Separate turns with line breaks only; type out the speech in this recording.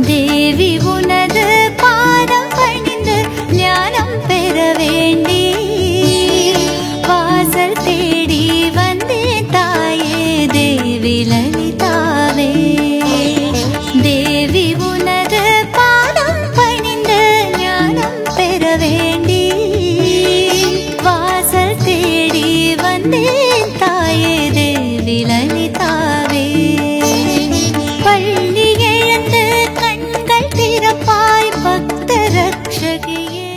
தேவி உனது பாதம் பணிந்து ஞானம் பெற வேண்டி. வாசல் தேடி வந்தேன் தாயே தேவி லலிதாவே. தேவி உனது பாதம் பணிந்து ஞானம் பெற வேண்டி. வாசல் தேடி வந்தேன் தாயே தேவி सकिए